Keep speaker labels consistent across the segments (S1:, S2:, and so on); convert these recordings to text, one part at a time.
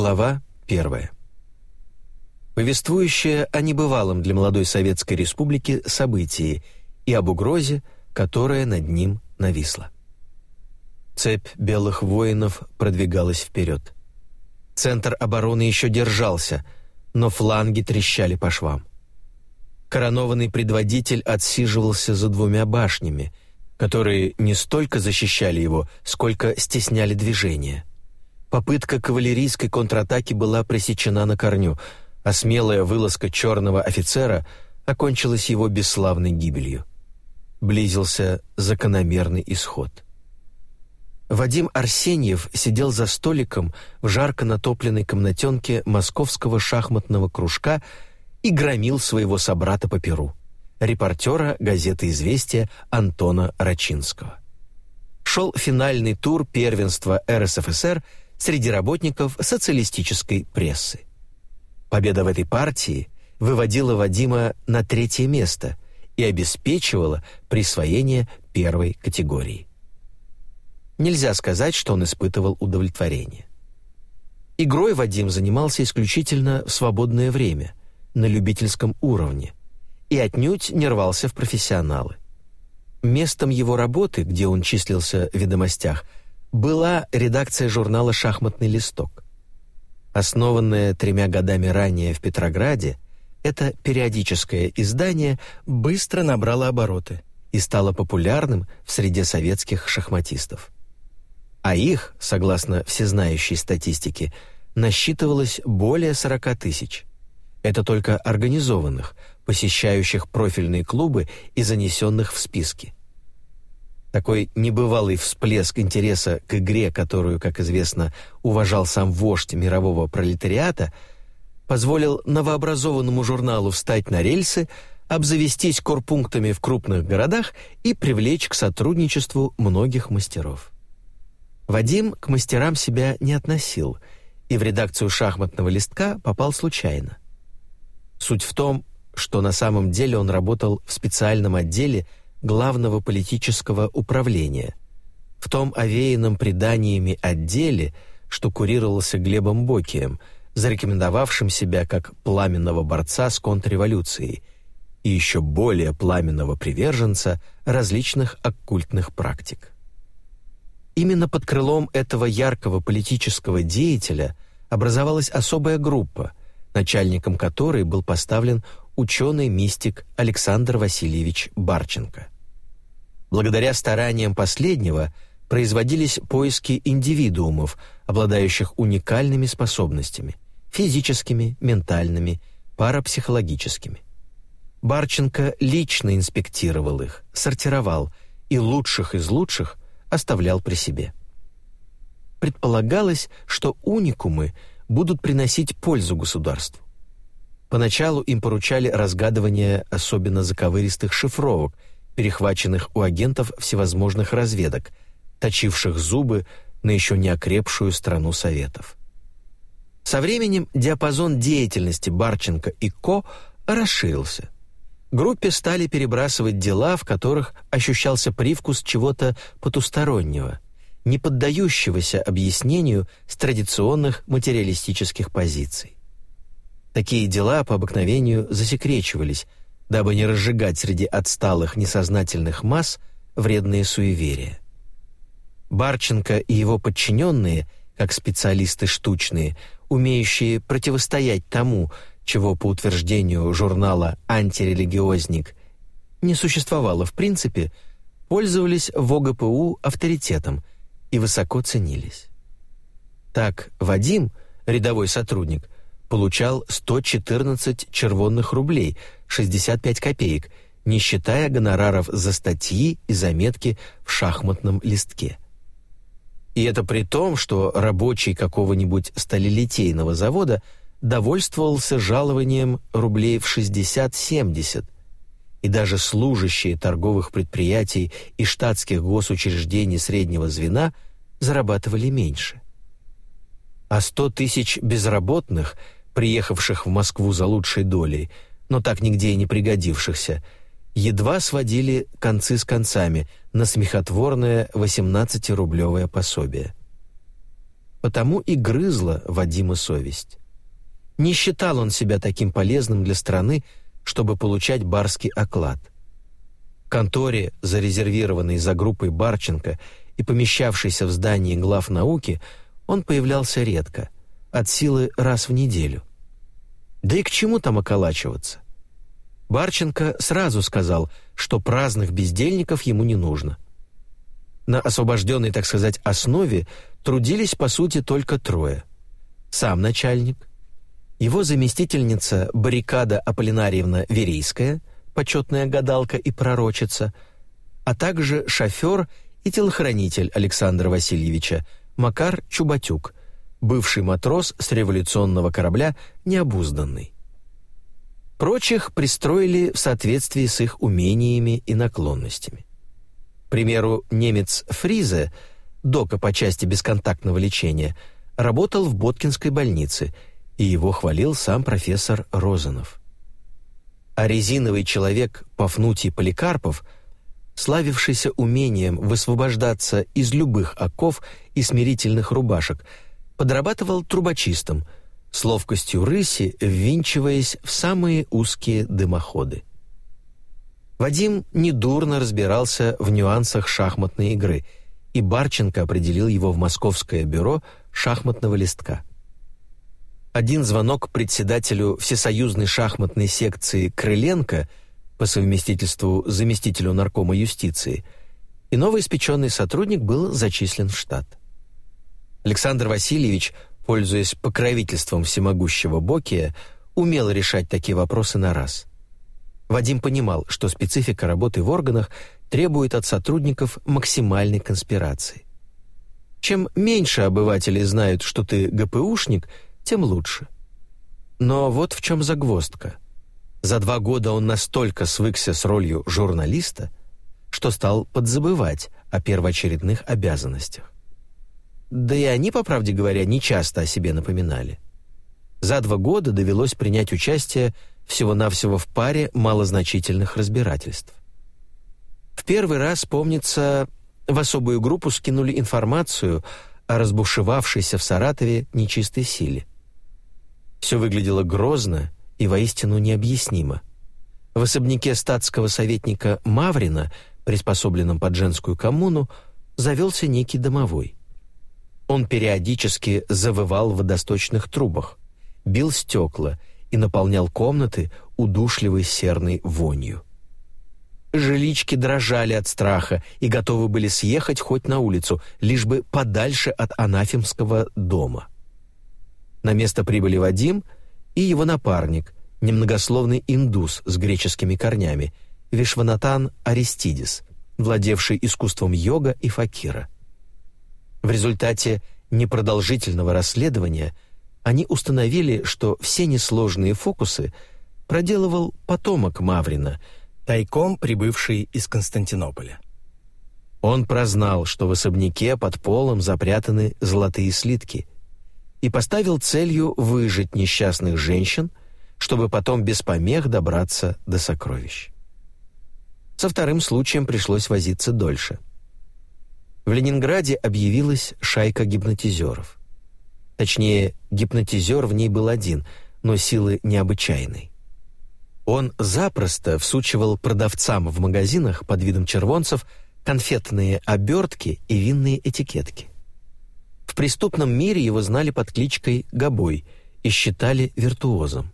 S1: Глава первая. Повествующая о небывалом для молодой Советской Республики событии и об угрозе, которая над ним нависла. Цепь белых воинов продвигалась вперед. Центр обороны еще держался, но фланги трещали по швам. Коронованный предводитель отсиживался за двумя башнями, которые не столько защищали его, сколько стесняли движение – Попытка кавалерийской контратаки была пресечена на корню, а смелая вылазка черного офицера окончилась его бесславной гибелью. Близился закономерный исход. Вадим Арсеньев сидел за столиком в жарко натопленной комнатенке московского шахматного кружка и громил своего собрата по перу, репортера газеты «Известия» Антона Рачинского. Шел финальный тур первенства РСФСР – среди работников социалистической прессы. Победа в этой партии выводила Вадима на третье место и обеспечивала присвоение первой категории. Нельзя сказать, что он испытывал удовлетворение. Игрой Вадим занимался исключительно в свободное время, на любительском уровне, и отнюдь не рвался в профессионалы. Местом его работы, где он числился в ведомостях – была редакция журнала «Шахматный листок». Основанное тремя годами ранее в Петрограде, это периодическое издание быстро набрало обороты и стало популярным в среде советских шахматистов. А их, согласно всезнающей статистике, насчитывалось более 40 тысяч. Это только организованных, посещающих профильные клубы и занесенных в списки. Такой небывалый всплеск интереса к игре, которую, как известно, уважал сам вождь мирового пролетариата, позволил новообразованному журналу встать на рельсы, обзавестись корпунктами в крупных городах и привлечь к сотрудничеству многих мастеров. Вадим к мастерам себя не относил и в редакцию шахматного листка попал случайно. Суть в том, что на самом деле он работал в специальном отделе – главного политического управления, в том овеянном преданиями отделе, что курировался Глебом Бокием, зарекомендовавшим себя как пламенного борца с контрреволюцией и еще более пламенного приверженца различных оккультных практик. Именно под крылом этого яркого политического деятеля образовалась особая группа, начальником которой был поставлен ученый-мистик Александр Васильевич Барченко. Благодаря стараниям последнего производились поиски индивидуумов, обладающих уникальными способностями – физическими, ментальными, парапсихологическими. Барченко лично инспектировал их, сортировал и лучших из лучших оставлял при себе. Предполагалось, что уникумы будут приносить пользу государству. Поначалу им поручали разгадывание особенно заковыристых шифровок, перехваченных у агентов всевозможных разведок, точивших зубы на еще не окрепшую страну Советов. Со временем диапазон деятельности Барченко и Ко расширился. Группе стали перебрасывать дела, в которых ощущался привкус чего-то потустороннего, не поддающегося объяснению с традиционных материалистических позиций. Такие дела по обыкновению засекречивались, дабы не разжигать среди отсталых несознательных масс вредные суеверия. Барченко и его подчиненные, как специалисты штучные, умеющие противостоять тому, чего по утверждению журнала «Антирелигиозник» не существовало в принципе, пользовались в ОГПУ авторитетом и высоко ценились. Так Вадим, рядовой сотрудник, получал 114 червонных рублей, 65 копеек, не считая гонораров за статьи и заметки в шахматном листке. И это при том, что рабочий какого-нибудь сталелитейного завода довольствовался жалованием рублей в 60-70, и даже служащие торговых предприятий и штатских госучреждений среднего звена зарабатывали меньше. А 100 тысяч безработных – приехавших в Москву за лучшей долей, но так нигде и не пригодившихся, едва сводили концы с концами на смехотворное 18-рублевое пособие. потому и грызла Вадима совесть. Не считал он себя таким полезным для страны, чтобы получать барский оклад. В конторе, зарезервированной за группой Барченко и помещавшейся в здании глав науки, он появлялся редко, от силы раз в неделю. Да и к чему там околачиваться? Барченко сразу сказал, что праздных бездельников ему не нужно. На освобожденной, так сказать, основе трудились, по сути, только трое. Сам начальник, его заместительница Баррикада Аполлинарьевна Верейская, почетная гадалка и пророчица, а также шофер и телохранитель Александра Васильевича Макар Чубатюк, бывший матрос с революционного корабля «Необузданный». Прочих пристроили в соответствии с их умениями и наклонностями. К примеру, немец Фризе, дока по части бесконтактного лечения, работал в Боткинской больнице, и его хвалил сам профессор Розанов. А резиновый человек Пафнутий Поликарпов, славившийся умением высвобождаться из любых оков и смирительных рубашек, подрабатывал трубочистом – с ловкостью рыси ввинчиваясь в самые узкие дымоходы. Вадим недурно разбирался в нюансах шахматной игры, и Барченко определил его в московское бюро шахматного листка. Один звонок председателю Всесоюзной шахматной секции Крыленко по совместительству заместителю наркома юстиции, и новоиспеченный сотрудник был зачислен в штат. Александр Васильевич – пользуясь покровительством всемогущего Бокия, умел решать такие вопросы на раз. Вадим понимал, что специфика работы в органах требует от сотрудников максимальной конспирации. Чем меньше обывателей знают, что ты ГПУшник, тем лучше. Но вот в чем загвоздка. За два года он настолько свыкся с ролью журналиста, что стал подзабывать о первоочередных обязанностях. Да и они, по правде говоря, не часто о себе напоминали. За два года довелось принять участие всего-навсего в паре малозначительных разбирательств. В первый раз, помнится, в особую группу скинули информацию о разбушевавшейся в Саратове нечистой силе. Все выглядело грозно и воистину необъяснимо. В особняке статского советника Маврина, приспособленном под женскую коммуну, завелся некий домовой. Он периодически завывал в водосточных трубах, бил стекла и наполнял комнаты удушливой серной вонью. Жилички дрожали от страха и готовы были съехать хоть на улицу, лишь бы подальше от анафемского дома. На место прибыли Вадим и его напарник, немногословный индус с греческими корнями, Вишванатан Аристидис, владевший искусством йога и факира. В результате непродолжительного расследования они установили, что все несложные фокусы проделывал потомок Маврина, тайком прибывший из Константинополя. Он прознал, что в особняке под полом запрятаны золотые слитки, и поставил целью выжить несчастных женщин, чтобы потом без помех добраться до сокровищ. Со вторым случаем пришлось возиться дольше – в Ленинграде объявилась шайка гипнотизеров. Точнее, гипнотизер в ней был один, но силы необычайной. Он запросто всучивал продавцам в магазинах под видом червонцев конфетные обертки и винные этикетки. В преступном мире его знали под кличкой Гобой и считали виртуозом.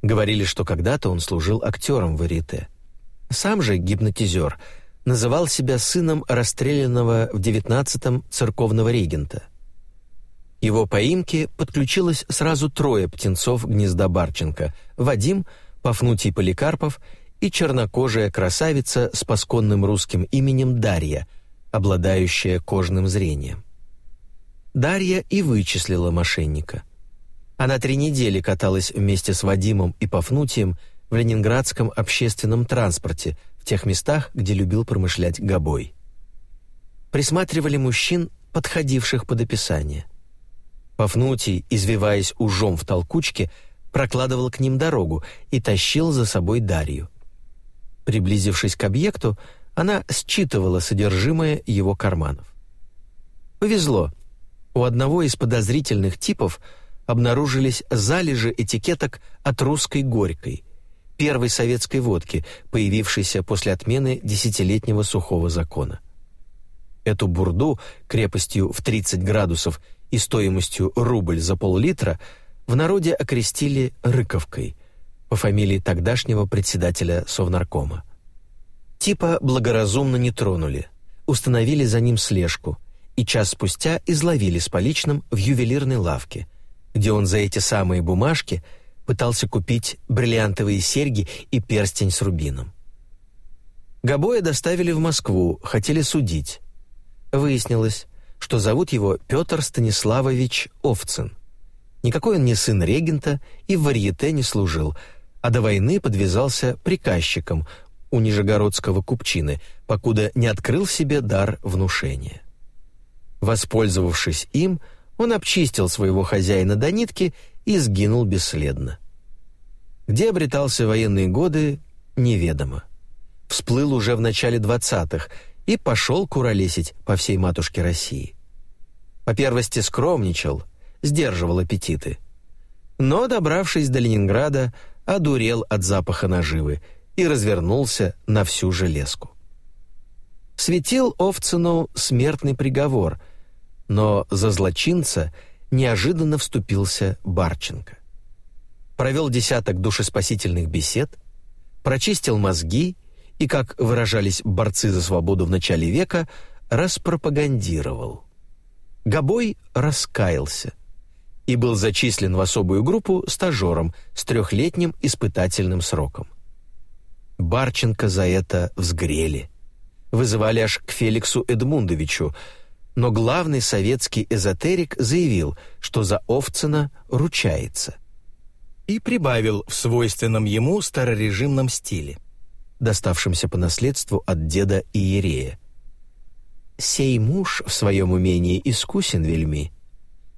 S1: Говорили, что когда-то он служил актером в Арите. Сам же гипнотизер – называл себя сыном расстрелянного в XIX церковного регента. Его поимке подключилось сразу трое птенцов гнезда Барченко – Вадим, Пафнутий Поликарпов и чернокожая красавица с пасконным русским именем Дарья, обладающая кожным зрением. Дарья и вычислила мошенника. Она три недели каталась вместе с Вадимом и Пафнутием в ленинградском общественном транспорте – тех местах, где любил промышлять Гобой. Присматривали мужчин, подходивших под описание. Пафнутий, извиваясь ужом в толкучке, прокладывал к ним дорогу и тащил за собой Дарью. Приблизившись к объекту, она считывала содержимое его карманов. Повезло. У одного из подозрительных типов обнаружились залежи этикеток от русской горькой, первой советской водки, появившейся после отмены десятилетнего сухого закона. Эту бурду крепостью в 30 градусов и стоимостью рубль за пол-литра в народе окрестили «рыковкой» по фамилии тогдашнего председателя Совнаркома. Типа благоразумно не тронули, установили за ним слежку и час спустя изловили с поличным в ювелирной лавке, где он за эти самые бумажки пытался купить бриллиантовые серьги и перстень с рубином. Габоя доставили в Москву, хотели судить. Выяснилось, что зовут его Петр Станиславович Овцин. Никакой он не сын регента и в варьете не служил, а до войны подвязался приказчиком у нижегородского купчины, покуда не открыл себе дар внушения. Воспользовавшись им, он обчистил своего хозяина до нитки и сгинул бесследно. Где обретался военные годы, неведомо. Всплыл уже в начале двадцатых и пошел куролесить по всей матушке России. По первости скромничал, сдерживал аппетиты. Но, добравшись до Ленинграда, одурел от запаха наживы и развернулся на всю железку. Светил Овцину смертный приговор, но за злочинца неожиданно вступился Барченко. Провел десяток душеспасительных бесед, прочистил мозги и, как выражались борцы за свободу в начале века, распропагандировал. Габой раскаялся и был зачислен в особую группу стажером с трехлетним испытательным сроком. Барченко за это взгрели. Вызывали аж к Феликсу Эдмундовичу, но главный советский эзотерик заявил, что за Овцина ручается. И прибавил в свойственном ему старорежимном стиле доставшимся по наследству от деда Иерея. «Сей муж в своем умении искусен вельми.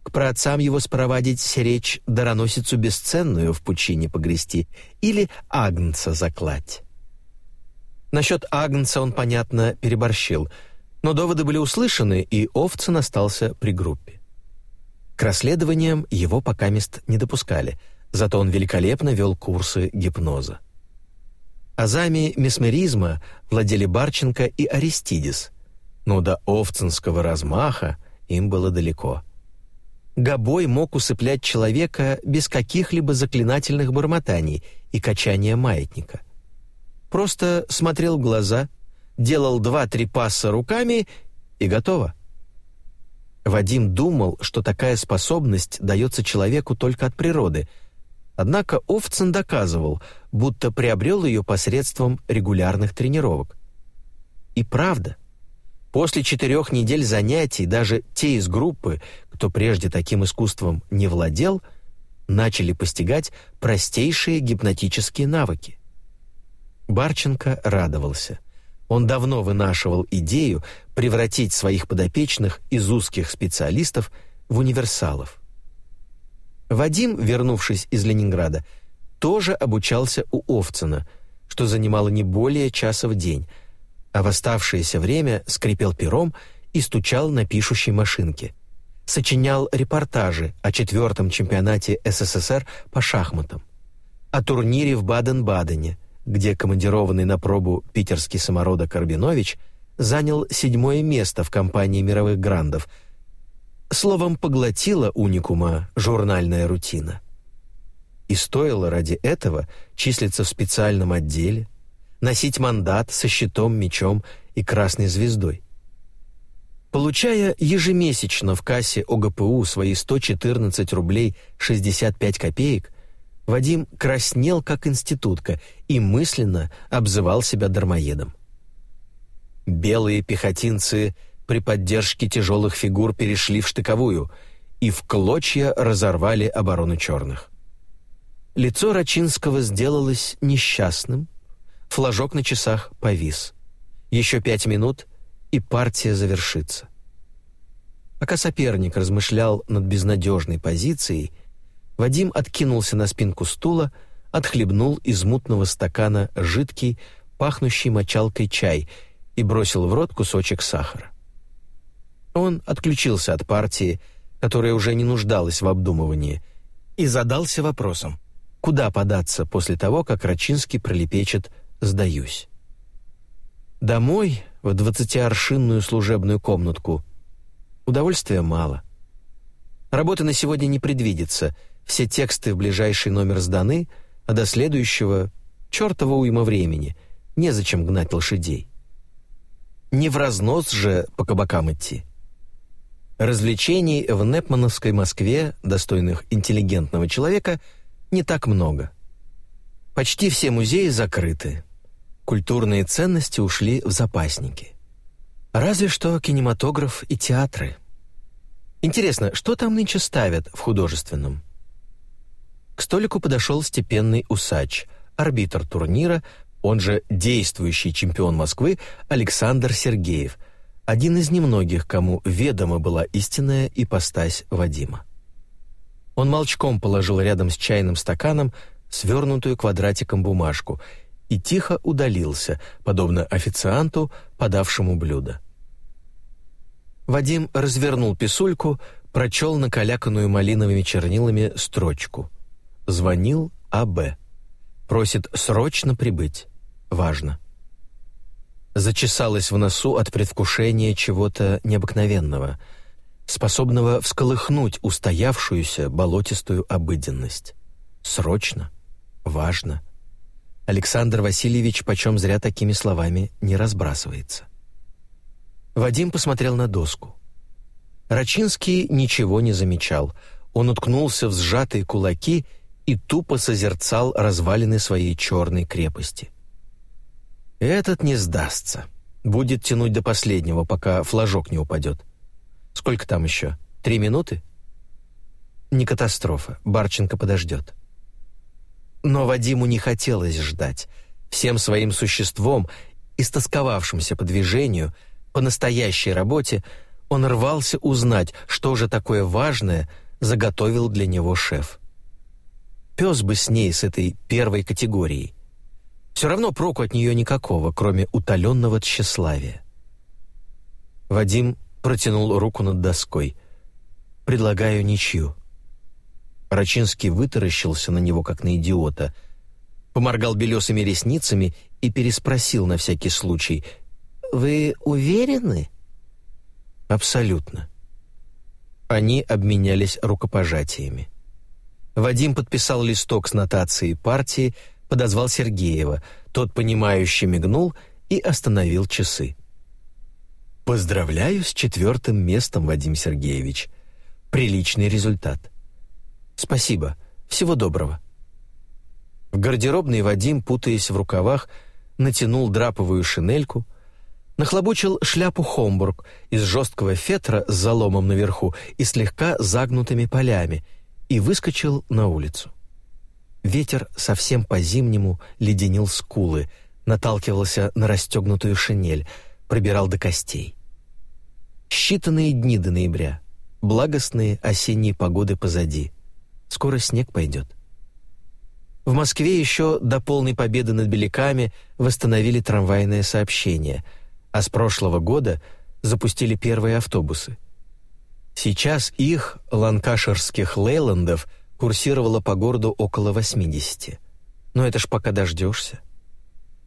S1: К праотцам его спровадить речь дароносицу бесценную в пучине погрести или агнца заклать». Насчет агнца он, понятно, переборщил, но доводы были услышаны, и Овцин остался при группе. К расследованиям его пока мест не допускали, зато он великолепно вел курсы гипноза. Азами месмеризма владели Барченко и Аристидис, но до овцинского размаха им было далеко. Гобой мог усыплять человека без каких-либо заклинательных бормотаний и качания маятника. Просто смотрел в глаза, делал два-три пасса руками и готово. Вадим думал, что такая способность дается человеку только от природы — Однако Овцин доказывал, будто приобрел ее посредством регулярных тренировок. И правда, после четырех недель занятий даже те из группы, кто прежде таким искусством не владел, начали постигать простейшие гипнотические навыки. Барченко радовался. Он давно вынашивал идею превратить своих подопечных из узких специалистов в универсалов. Вадим, вернувшись из Ленинграда, тоже обучался у Овцина, что занимало не более часа в день, а в оставшееся время скрипел пером и стучал на пишущей машинке. Сочинял репортажи о четвертом чемпионате СССР по шахматам, о турнире в Баден-Бадене, где командированный на пробу питерский самородок Карбинович занял седьмое место в компании мировых грандов – Словом, поглотила уникума журнальная рутина. И стоило ради этого числиться в специальном отделе, носить мандат со щитом, мечом и красной звездой. Получая ежемесячно в кассе ОГПУ свои 114 рублей 65 копеек, Вадим краснел как институтка и мысленно обзывал себя дармоедом. Белые пехотинцы при поддержке тяжелых фигур перешли в штыковую и в клочья разорвали оборону черных. Лицо Рачинского сделалось несчастным, флажок на часах повис. Еще пять минут, и партия завершится. Пока соперник размышлял над безнадежной позицией, Вадим откинулся на спинку стула, отхлебнул из мутного стакана жидкий, пахнущий мочалкой чай и бросил в рот кусочек сахара. Он отключился от партии, которая уже не нуждалась в обдумывании, и задался вопросом, куда податься после того, как Рачинский пролепечет «сдаюсь». Домой, в двадцатиаршинную служебную комнатку, удовольствия мало. Работы на сегодня не предвидится, все тексты в ближайший номер сданы, а до следующего — чертова уйма времени, незачем гнать лошадей. Не в разнос же по кабакам идти. Развлечений в Непмановской Москве, достойных интеллигентного человека, не так много. Почти все музеи закрыты. Культурные ценности ушли в запасники. Разве что кинематограф и театры. Интересно, что там нынче ставят в художественном? К столику подошел степенный усач, арбитр турнира, он же действующий чемпион Москвы Александр Сергеев, один из немногих, кому ведома была истинная ипостась Вадима. Он молчком положил рядом с чайным стаканом свернутую квадратиком бумажку и тихо удалился, подобно официанту, подавшему блюдо. Вадим развернул писульку, прочел накаляканную малиновыми чернилами строчку. Звонил А.Б. Просит срочно прибыть. Важно. Зачесалось в носу от предвкушения чего-то необыкновенного, способного всколыхнуть устоявшуюся болотистую обыденность. Срочно. Важно. Александр Васильевич почем зря такими словами не разбрасывается. Вадим посмотрел на доску. Рачинский ничего не замечал. Он уткнулся в сжатые кулаки и тупо созерцал развалины своей черной крепости. Этот не сдастся. Будет тянуть до последнего, пока флажок не упадет. Сколько там еще? Три минуты? Не катастрофа. Барченко подождет. Но Вадиму не хотелось ждать. Всем своим существом, истосковавшимся по движению, по настоящей работе, он рвался узнать, что же такое важное заготовил для него шеф. Пес бы с ней, с этой первой категорией. Все равно проку от нее никакого, кроме утоленного тщеславия. Вадим протянул руку над доской. «Предлагаю ничью». Рачинский вытаращился на него, как на идиота, поморгал белесыми ресницами и переспросил на всякий случай. «Вы уверены?» «Абсолютно». Они обменялись рукопожатиями. Вадим подписал листок с нотацией партии, подозвал Сергеева. Тот, понимающе мигнул и остановил часы. «Поздравляю с четвертым местом, Вадим Сергеевич. Приличный результат». «Спасибо. Всего доброго». В гардеробной Вадим, путаясь в рукавах, натянул драповую шинельку, нахлобучил шляпу Хомбург из жесткого фетра с заломом наверху и слегка загнутыми полями — и выскочил на улицу. Ветер совсем по-зимнему леденил скулы, наталкивался на расстегнутую шинель, пробирал до костей. Считанные дни до ноября, благостные осенние погоды позади. Скоро снег пойдет. В Москве еще до полной победы над беляками восстановили трамвайное сообщение, а с прошлого года запустили первые автобусы — Сейчас их, ланкаширских лейландов, курсировало по городу около 80. Но это ж пока дождешься.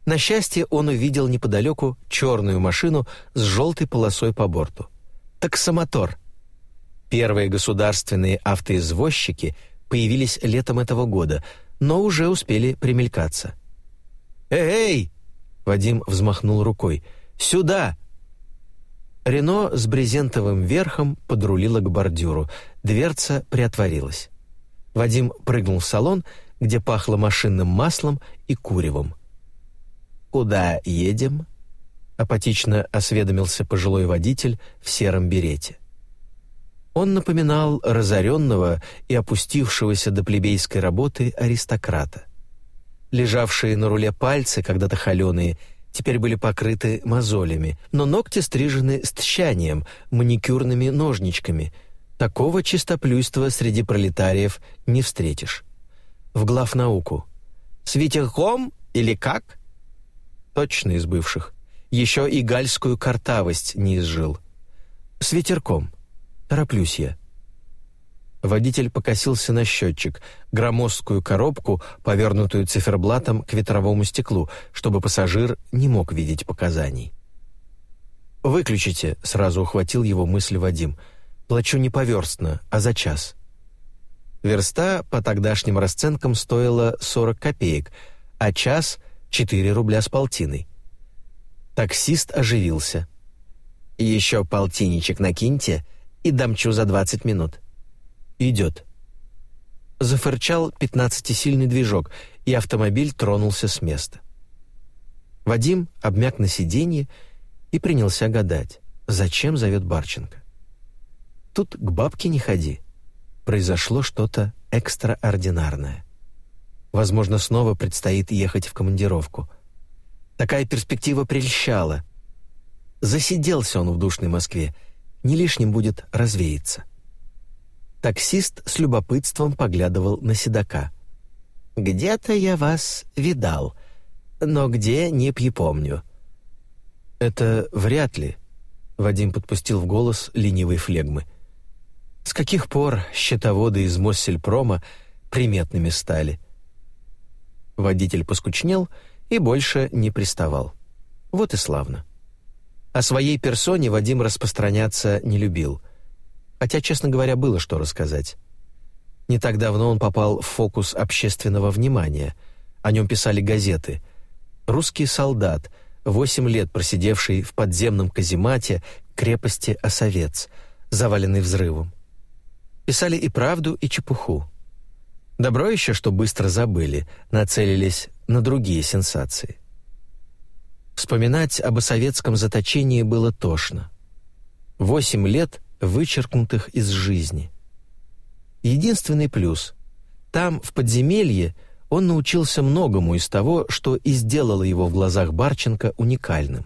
S1: На счастье, он увидел неподалеку черную машину с желтой полосой по борту. Таксомотор. Первые государственные автоизвозчики появились летом этого года, но уже успели примелькаться. «Эй!» — Вадим взмахнул рукой. «Сюда! Рено с брезентовым верхом подрулило к бордюру. Дверца приотворилась. Вадим прыгнул в салон, где пахло машинным маслом и куревом. «Куда едем?» — апатично осведомился пожилой водитель в сером берете. Он напоминал разоренного и опустившегося до плебейской работы аристократа. Лежавшие на руле пальцы, когда-то холеные, теперь были покрыты мозолями, но ногти стрижены с тщанием, маникюрными ножничками. Такого чистоплюйства среди пролетариев не встретишь. В главнауку. «С ветерком или как?» Точно из бывших. Еще и гальскую картавость не изжил. «С ветерком. Тороплюсь я». Водитель покосился на счетчик, громоздкую коробку, повернутую циферблатом к ветровому стеклу, чтобы пассажир не мог видеть показаний. «Выключите», — сразу ухватил его мысль Вадим. «Плачу не поверстно, а за час». Верста по тогдашним расценкам стоила 40 копеек, а час — 4 рубля с полтиной. Таксист оживился. «Еще полтинничек накиньте и дамчу за 20 минут». «Идет». Зафырчал пятнадцатисильный движок, и автомобиль тронулся с места. Вадим обмяк на сиденье и принялся гадать, зачем зовет Барченко. Тут к бабке не ходи. Произошло что-то экстраординарное. Возможно, снова предстоит ехать в командировку. Такая перспектива прельщала. Засиделся он в душной Москве, не лишним будет развеяться. Таксист с любопытством поглядывал на седока. «Где-то я вас видал, но где — не припомню». «Это вряд ли», — Вадим подпустил в голос ленивой флегмы. «С каких пор счетоводы из Моссельпрома приметными стали?» Водитель поскучнел и больше не приставал. Вот и славно. О своей персоне Вадим распространяться не любил — хотя, честно говоря, было что рассказать. Не так давно он попал в фокус общественного внимания. О нем писали газеты. «Русский солдат», восемь лет просидевший в подземном каземате крепости Осовец, заваленный взрывом. Писали и правду, и чепуху. Добро еще, что быстро забыли, нацелились на другие сенсации. Вспоминать об осоветском заточении было тошно. Восемь лет вычеркнутых из жизни. Единственный плюс — там, в подземелье, он научился многому из того, что и сделало его в глазах Барченко уникальным.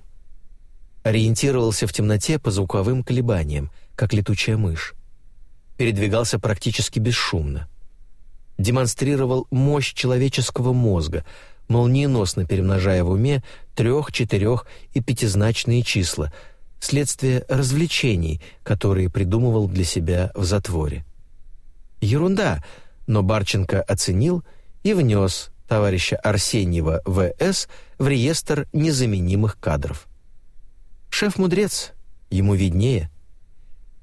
S1: Ориентировался в темноте по звуковым колебаниям, как летучая мышь. Передвигался практически бесшумно. Демонстрировал мощь человеческого мозга, молниеносно перемножая в уме трех, четырех и пятизначные числа — следствие развлечений, которые придумывал для себя в затворе. Ерунда, но Барченко оценил и внес товарища Арсеньева В.С. в реестр незаменимых кадров. Шеф-мудрец, ему виднее.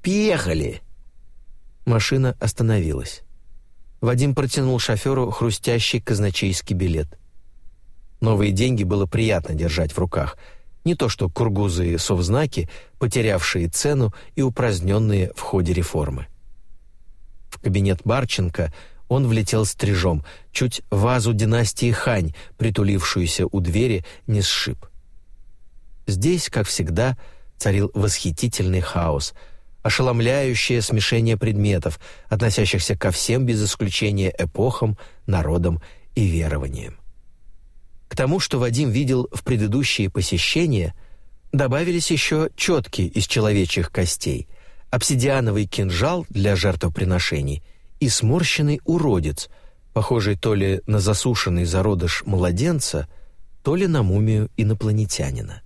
S1: «Приехали!» Машина остановилась. Вадим протянул шоферу хрустящий казначейский билет. Новые деньги было приятно держать в руках — не то что кургузы и совзнаки, потерявшие цену и упраздненные в ходе реформы. В кабинет Барченко он влетел стрижом, чуть вазу династии Хань, притулившуюся у двери, не сшиб. Здесь, как всегда, царил восхитительный хаос, ошеломляющее смешение предметов, относящихся ко всем без исключения эпохам, народам и верованиям. К тому, что Вадим видел в предыдущие посещения, добавились еще четки из человечьих костей, обсидиановый кинжал для жертвоприношений и сморщенный уродец, похожий то ли на засушенный зародыш младенца, то ли на мумию инопланетянина.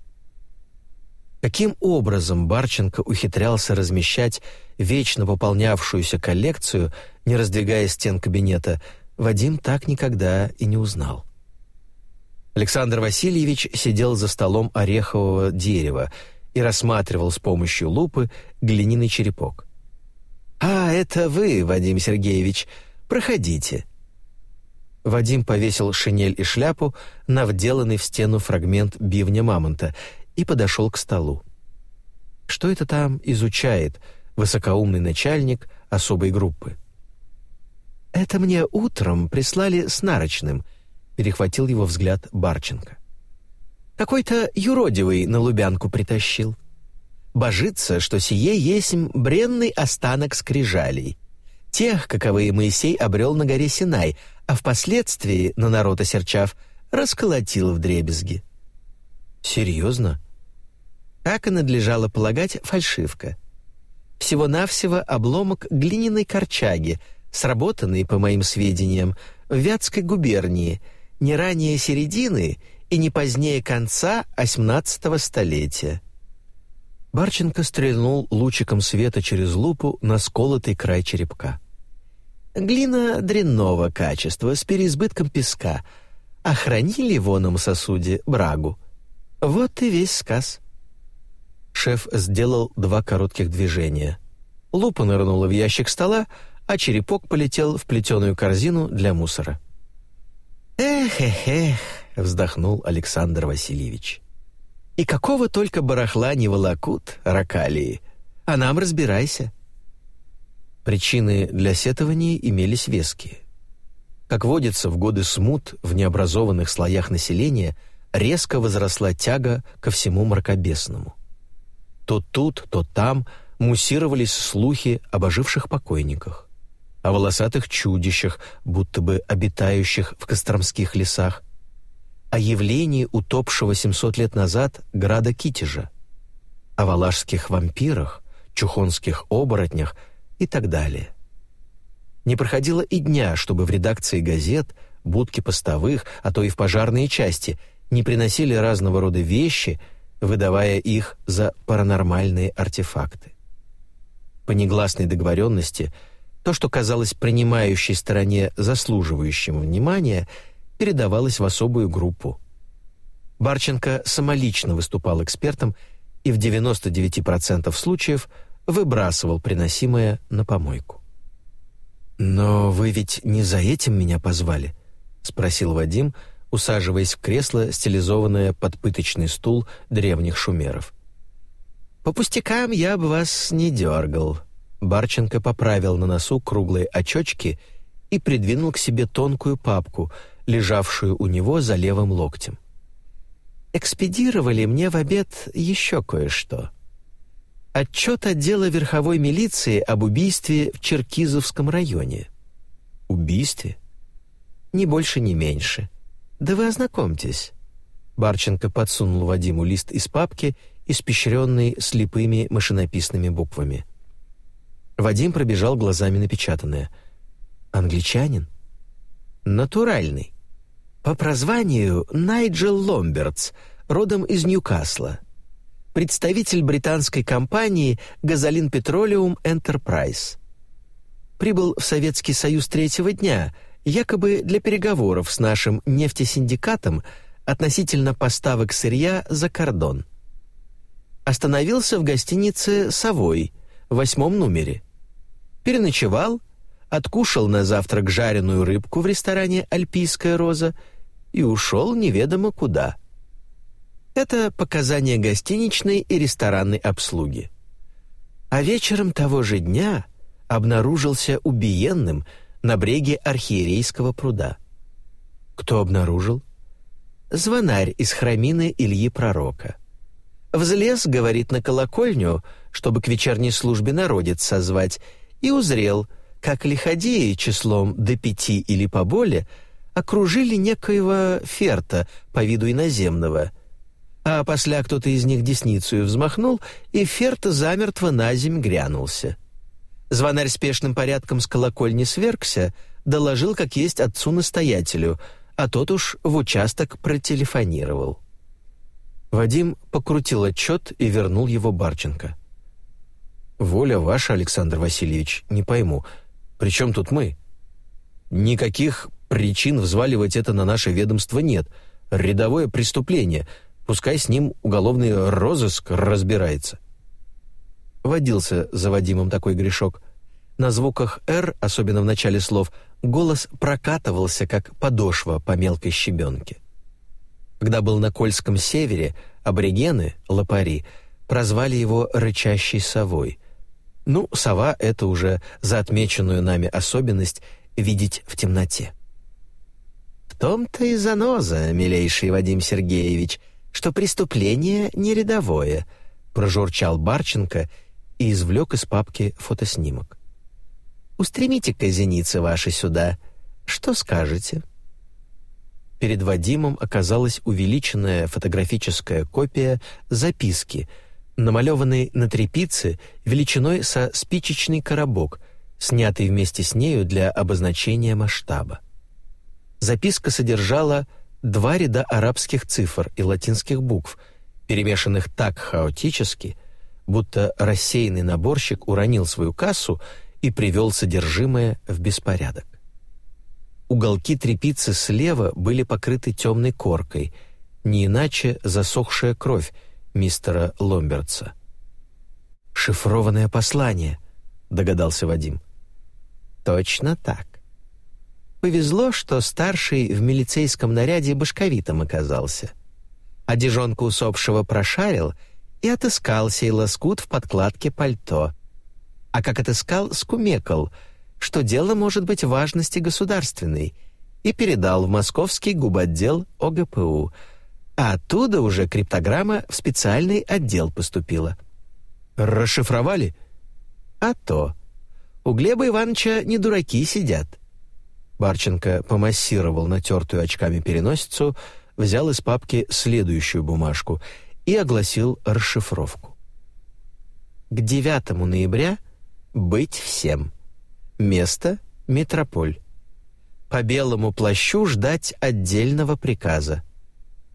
S1: Каким образом Барченко ухитрялся размещать вечно пополнявшуюся коллекцию, не раздвигая стен кабинета, Вадим так никогда и не узнал. Александр Васильевич сидел за столом орехового дерева и рассматривал с помощью лупы глиняный черепок. «А, это вы, Вадим Сергеевич. Проходите». Вадим повесил шинель и шляпу на вделанный в стену фрагмент бивня мамонта и подошел к столу. Что это там изучает высокоумный начальник особой группы? «Это мне утром прислали с нарочным», перехватил его взгляд Барченко. «Какой-то юродивый на Лубянку притащил. Божится, что сие есть бренный останок скрижалей, тех, каковые Моисей обрел на горе Синай, а впоследствии, на народ осерчав, расколотил в дребезги». «Серьезно?» Как и надлежало полагать, фальшивка. Всего-навсего обломок глиняной корчаги, сработанный, по моим сведениям, в Вятской губернии – не ранее середины и не позднее конца XVIII столетия. Барченко стрельнул лучиком света через лупу на сколотый край черепка. Глина дрянного качества, с переизбытком песка, а хранили в оном сосуде брагу. Вот и весь сказ». Шеф сделал два коротких движения. Лупа нырнула в ящик стола, а черепок полетел в плетеную корзину для мусора. «Эх, эх, эх!» — вздохнул Александр Васильевич. «И какого только барахла не волокут, ракалии! А нам разбирайся!» Причины для сетования имелись веские. Как водится, в годы смут в необразованных слоях населения резко возросла тяга ко всему мракобесному. То тут, то там муссировались слухи об оживших покойниках, о волосатых чудищах, будто бы обитающих в костромских лесах, о явлении утопшего 700 лет назад града Китежа, о валашских вампирах, чухонских оборотнях и так далее. Не проходило и дня, чтобы в редакции газет, будки постовых, а то и в пожарные части не приносили разного рода вещи – выдавая их за паранормальные артефакты. По негласной договоренности, то, что казалось принимающей стороне заслуживающим внимания, передавалось в особую группу. Барченко самолично выступал экспертом и в 99% случаев выбрасывал приносимое на помойку. «Но вы ведь не за этим меня позвали?» — спросил Вадим, — усаживаясь в кресло, стилизованное под пыточный стул древних шумеров. «По пустякам я бы вас не дергал». Барченко поправил на носу круглые очечки и придвинул к себе тонкую папку, лежавшую у него за левым локтем. «Экспедировали мне в обед еще кое-что. Отчет отдела верховой милиции об убийстве в Черкизовском районе». «Убийстве?» «Ни больше, ни меньше». «Да вы ознакомьтесь». Барченко подсунул Вадиму лист из папки, испещренный слепыми машинописными буквами. Вадим пробежал глазами напечатанное. «Англичанин?» «Натуральный. По прозванию Найджел Ломбертс, родом из Ньюкасла. Представитель британской компании «Газолин Петролиум Энтерпрайз». Прибыл в Советский Союз третьего дня — якобы для переговоров с нашим нефтесиндикатом относительно поставок сырья за кордон. Остановился в гостинице «Совой» в восьмом номере. Переночевал, откушал на завтрак жареную рыбку в ресторане «Альпийская роза» и ушел неведомо куда. Это показания гостиничной и ресторанной обслуги. А вечером того же дня обнаружился убиенным – на бреге архиерейского пруда. Кто обнаружил? Звонарь из храмины Ильи Пророка. Взлез, говорит, на колокольню, чтобы к вечерней службе народец созвать, и узрел, как лиходеи числом до пяти или поболее окружили некоего ферта по виду иноземного, а после кто-то из них десницу взмахнул, и ферта замертво на земь грянулся. Звонарь спешным порядком с колокольни свергся, доложил, как есть отцу-настоятелю, а тот уж в участок протелефонировал. Вадим покрутил отчет и вернул его Барченко. «Воля ваша, Александр Васильевич, не пойму. При чем тут мы? Никаких причин взваливать это на наше ведомство нет. Рядовое преступление. Пускай с ним уголовный розыск разбирается». Водился за Вадимом такой грешок. На звуках «р», особенно в начале слов, голос прокатывался, как подошва по мелкой щебенке. Когда был на Кольском севере, аборигены, лопари, прозвали его «рычащей совой». Ну, сова — это уже за отмеченную нами особенность видеть в темноте. В том-то и заноза, милейший Вадим Сергеевич, что преступление не рядовое, прожурчал Барченко — и извлек из папки фотоснимок. «Устремите-ка зеницы ваши сюда. Что скажете?» Перед Вадимом оказалась увеличенная фотографическая копия записки, намалеванной на тряпице величиной со спичечный коробок, снятый вместе с нею для обозначения масштаба. Записка содержала два ряда арабских цифр и латинских букв, перемешанных так хаотически — будто рассеянный наборщик уронил свою кассу и привел содержимое в беспорядок. Уголки трепицы слева были покрыты темной коркой, не иначе засохшая кровь мистера Ломбертса. «Шифрованное послание», — догадался Вадим.
S2: «Точно так. Повезло, что старший в милицейском наряде башковитом оказался. Одежонку усопшего прошарил и отыскал сей лоскут в подкладке пальто. А как отыскал, скумекал, что дело может быть важности государственной, и передал в московский губотдел ОГПУ, а оттуда уже криптограмма в специальный отдел поступила.
S1: «Расшифровали?»
S2: «А то. У Глеба Ивановича не дураки сидят».
S1: Барченко помассировал натертую очками переносицу, взял из папки следующую бумажку и огласил расшифровку.
S2: К 9 ноября быть всем. Место — метрополь. По белому плащу ждать отдельного приказа.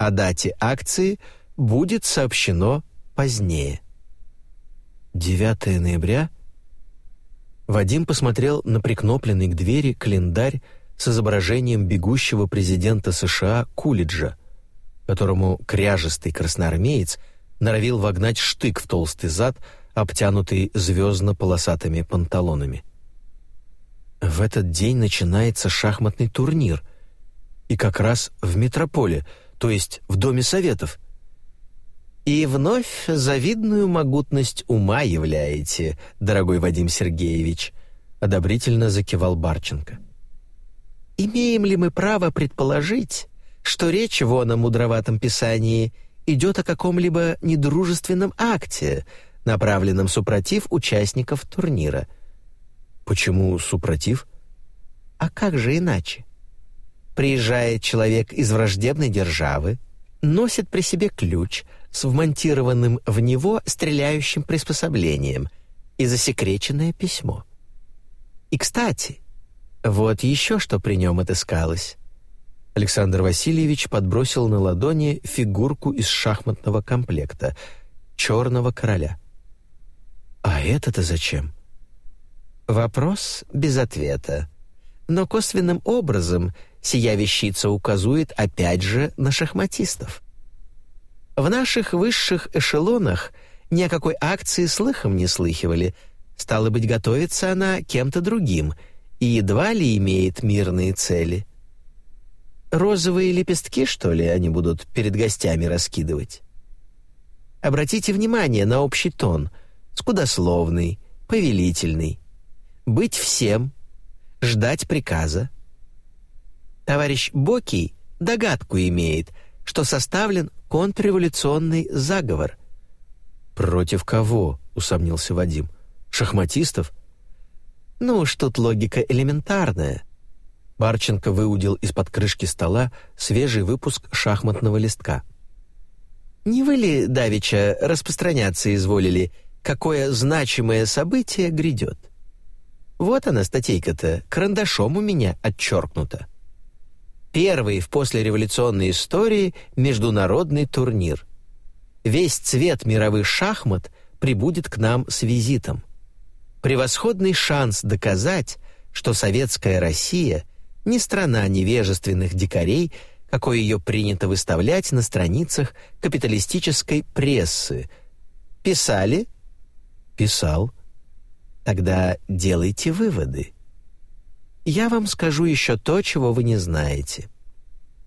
S2: О дате акции будет сообщено позднее.
S1: 9 ноября — Вадим посмотрел на прикнопленный к двери календарь с изображением бегущего президента США Кулиджа, которому кряжистый красноармеец норовил вогнать штык в толстый зад, обтянутый звездно-полосатыми панталонами. В этот день начинается шахматный турнир, и как раз в метрополе, то есть в Доме Советов.
S2: «И вновь завидную могутность ума являете, дорогой Вадим Сергеевич», — одобрительно закивал Барченко. «Имеем ли мы право предположить, что речь в оном мудроватом писании идет о каком-либо недружественном акте, направленном супротив участников турнира?»
S1: «Почему супротив?»
S2: «А как же иначе? Приезжает человек из враждебной державы, носит при себе ключ — с вмонтированным в него стреляющим приспособлением и засекреченное письмо. И, кстати, вот еще что при нем отыскалось.
S1: Александр Васильевич подбросил на ладони фигурку из шахматного комплекта «Черного короля». «А это-то зачем?»
S2: Вопрос без ответа. Но косвенным образом сия вещица указывает опять же на шахматистов. В наших высших эшелонах ни о какой акции слыхом не слыхивали. Стало быть, готовится она кем-то другим и едва ли имеет мирные цели. Розовые лепестки, что ли, они будут перед гостями раскидывать? Обратите внимание на общий тон, скудословный, повелительный. Быть всем, ждать приказа. Товарищ Бокий догадку имеет, что составлен контрреволюционный заговор.
S1: «Против кого?» — усомнился Вадим. «Шахматистов?»
S2: «Ну уж тут логика элементарная».
S1: Барченко выудил из-под крышки стола свежий выпуск шахматного листка.
S2: «Не вы ли, Давича, распространяться изволили, какое значимое событие грядет? Вот она, статейка-то, карандашом у меня отчеркнута первый в послереволюционной истории международный турнир. Весь цвет мировых шахмат прибудет к нам с визитом. Превосходный шанс доказать, что советская Россия не страна невежественных дикарей, какой ее принято выставлять на страницах капиталистической прессы. Писали?
S1: Писал.
S2: Тогда делайте выводы. Я вам скажу еще то, чего вы не знаете».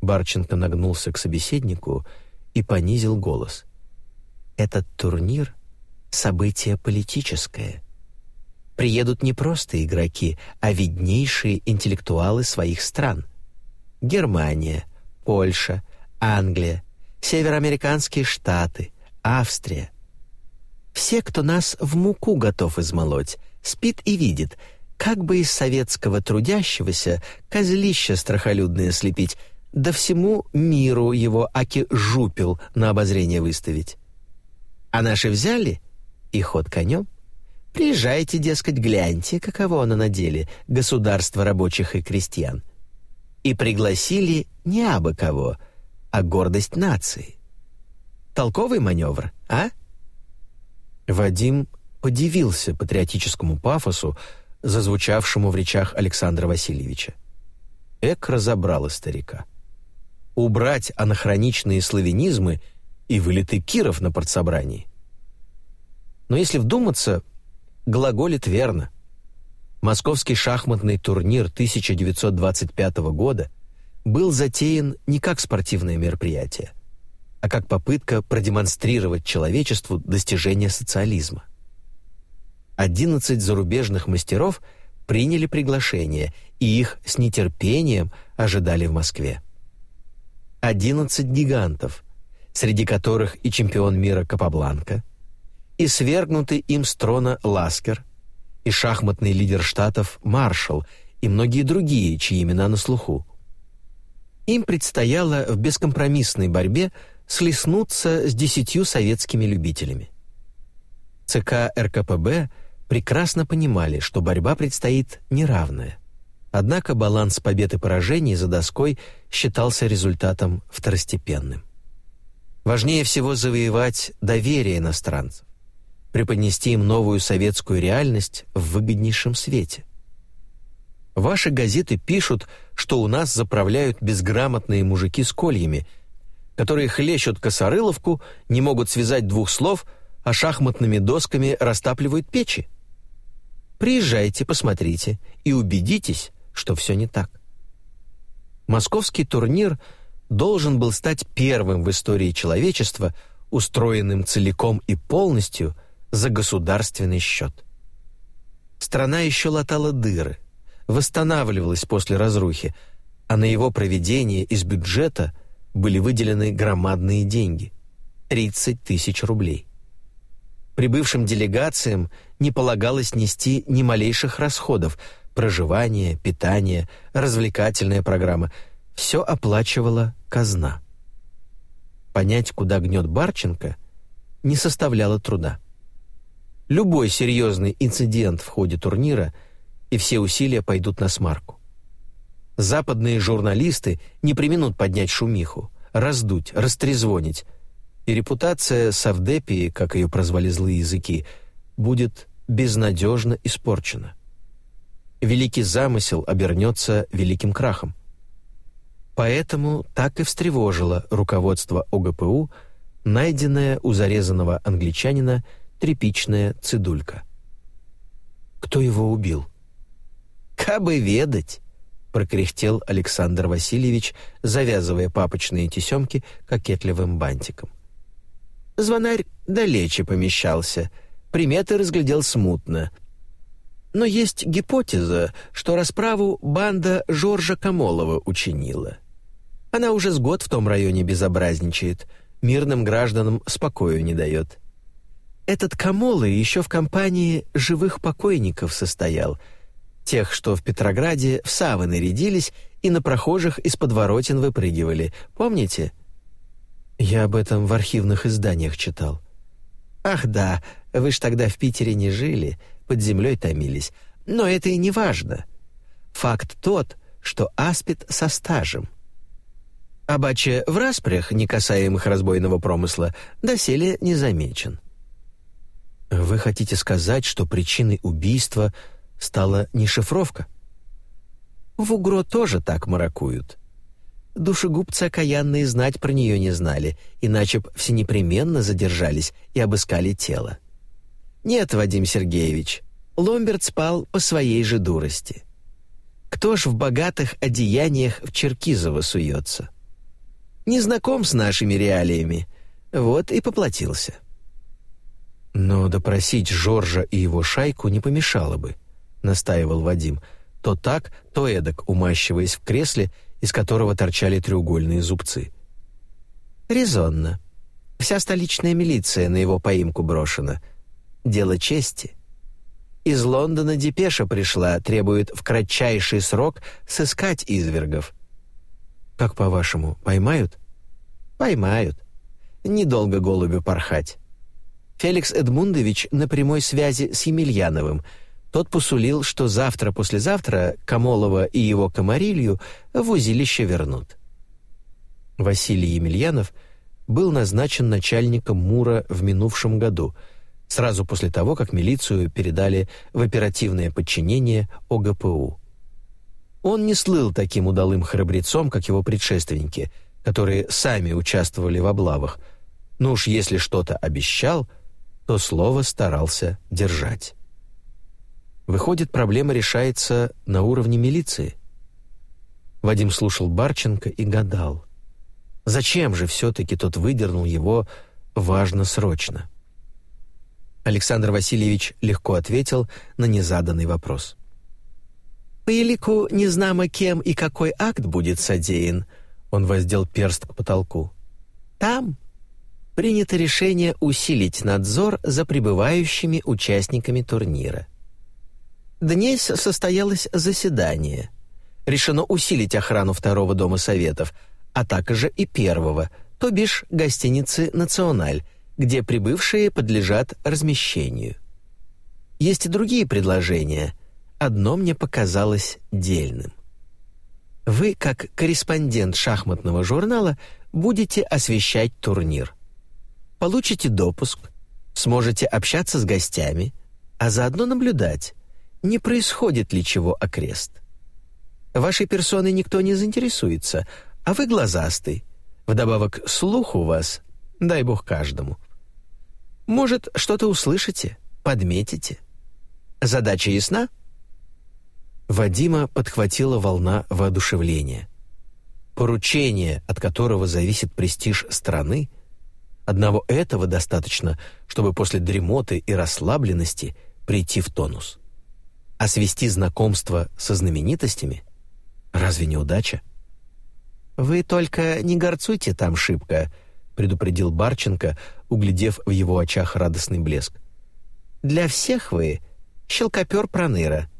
S1: Барченко нагнулся к собеседнику и понизил голос.
S2: «Этот турнир — событие политическое. Приедут не просто игроки, а виднейшие интеллектуалы своих стран. Германия, Польша, Англия, североамериканские штаты, Австрия. Все, кто нас в муку готов измолоть, спит и видит — как бы из советского трудящегося козлище страхолюдное слепить, да всему миру его аки жупил на обозрение выставить. А наши взяли и ход конем. Приезжайте, дескать, гляньте, каково оно на деле, государство рабочих и крестьян. И пригласили не абы кого, а гордость нации. Толковый маневр, а?
S1: Вадим подивился патриотическому пафосу, зазвучавшему в речах Александра Васильевича. Эк разобрала старика. Убрать анахроничные славянизмы и вылитый Киров на партсобрании. Но если вдуматься, глаголит верно. Московский шахматный турнир 1925 года был затеян не как спортивное мероприятие, а как попытка продемонстрировать человечеству достижение социализма. 11 зарубежных мастеров приняли приглашение, и их с нетерпением ожидали в Москве. 11 гигантов, среди которых и чемпион мира Капабланка, и свергнутый им с трона Ласкер, и шахматный лидер штатов Маршалл, и многие другие, чьи имена на слуху. Им предстояло в бескомпромиссной борьбе слеснуться с десятью советскими любителями. ЦК РКПБ прекрасно понимали, что борьба предстоит неравная. Однако баланс побед и поражений за доской считался результатом второстепенным. Важнее всего завоевать доверие иностранцев, преподнести им новую советскую реальность в выгоднейшем свете. Ваши газеты пишут, что у нас заправляют безграмотные мужики с кольями – которые хлещут косорыловку, не могут связать двух слов, а шахматными досками растапливают печи. Приезжайте, посмотрите и убедитесь, что все не так. Московский турнир должен был стать первым в истории человечества, устроенным целиком и полностью за государственный счет. Страна еще латала дыры, восстанавливалась после разрухи, а на его проведение из бюджета – были выделены громадные деньги – 30 тысяч рублей. Прибывшим делегациям не полагалось нести ни малейших расходов – проживание, питание, развлекательная программа – все оплачивала казна. Понять, куда гнет Барченко, не составляло труда. Любой серьезный инцидент в ходе турнира, и все усилия пойдут на смарку. Западные журналисты не применут поднять шумиху, раздуть, растрезвонить, и репутация Савдепии, как ее прозвали злые языки, будет безнадежно испорчена. Великий замысел обернется великим крахом. Поэтому так и встревожило руководство ОГПУ найденная у зарезанного англичанина тряпичная цидулька. Кто его убил? «Кабы ведать!» прокряхтел Александр Васильевич, завязывая папочные тесемки кокетливым бантиком. Звонарь далече помещался, приметы разглядел смутно. Но есть гипотеза, что расправу банда Жоржа Камолова учинила. Она уже с год в том районе безобразничает, мирным гражданам спокою не дает. Этот Камолы еще в компании живых покойников состоял — Тех, что в Петрограде, в савы нарядились и на прохожих из подворотен выпрыгивали. Помните? Я об этом в архивных изданиях читал. Ах да, вы ж тогда в Питере не жили, под землей томились. Но это и не важно. Факт тот, что аспид со стажем. А бача в распрях, не касаемых разбойного промысла, доселе не замечен. Вы хотите сказать, что причиной убийства — стала не шифровка. В УГРО тоже так маракуют. Душегубцы окаянные знать про нее не знали, иначе б все непременно задержались и обыскали тело. Нет, Вадим Сергеевич, Ломберт спал по своей же дурости. Кто ж в богатых одеяниях в Черкизово суется? Не знаком с нашими реалиями, вот и поплатился. Но допросить Жоржа и его шайку не помешало бы настаивал Вадим, то так, то эдак, умащиваясь в кресле, из которого торчали треугольные зубцы. Резонно. Вся столичная милиция на его поимку брошена. Дело чести. Из Лондона депеша пришла, требует в кратчайший срок сыскать извергов. Как по-вашему, поймают? Поймают. Недолго голубю порхать. Феликс Эдмундович на прямой связи с Емельяновым — тот посулил, что завтра-послезавтра Камолова и его комарилью в узилище вернут. Василий Емельянов был назначен начальником МУРа в минувшем году, сразу после того, как милицию передали в оперативное подчинение ОГПУ. Он не слыл таким удалым храбрецом, как его предшественники, которые сами участвовали в облавах, но уж если что-то обещал, то слово старался держать. Выходит, проблема решается на уровне милиции. Вадим слушал Барченко и гадал, зачем же все-таки тот выдернул его важно-срочно. Александр Васильевич легко ответил на незаданный вопрос.
S2: «По елику незнамо кем и какой акт будет содеян», он воздел перст к потолку. «Там принято решение усилить надзор за пребывающими участниками турнира. Днесь состоялось заседание. Решено усилить охрану второго дома советов, а также и первого, то бишь гостиницы «Националь», где прибывшие подлежат размещению. Есть и другие предложения. Одно мне показалось дельным. Вы, как корреспондент шахматного журнала, будете освещать турнир. Получите допуск, сможете общаться с гостями, а заодно наблюдать, не происходит ли чего окрест. Вашей персоной никто не заинтересуется, а вы глазастый. Вдобавок, слух у вас, дай бог каждому. Может, что-то услышите, подметите. Задача ясна?»
S1: Вадима подхватила волна воодушевления. Поручение, от которого зависит престиж страны, одного этого достаточно, чтобы после дремоты и расслабленности прийти в тонус. А свести знакомство со знаменитостями — разве не удача?
S2: «Вы только не горцуйте там шибко», предупредил Барченко, углядев в его очах радостный блеск. «Для всех вы щелкопер проныра.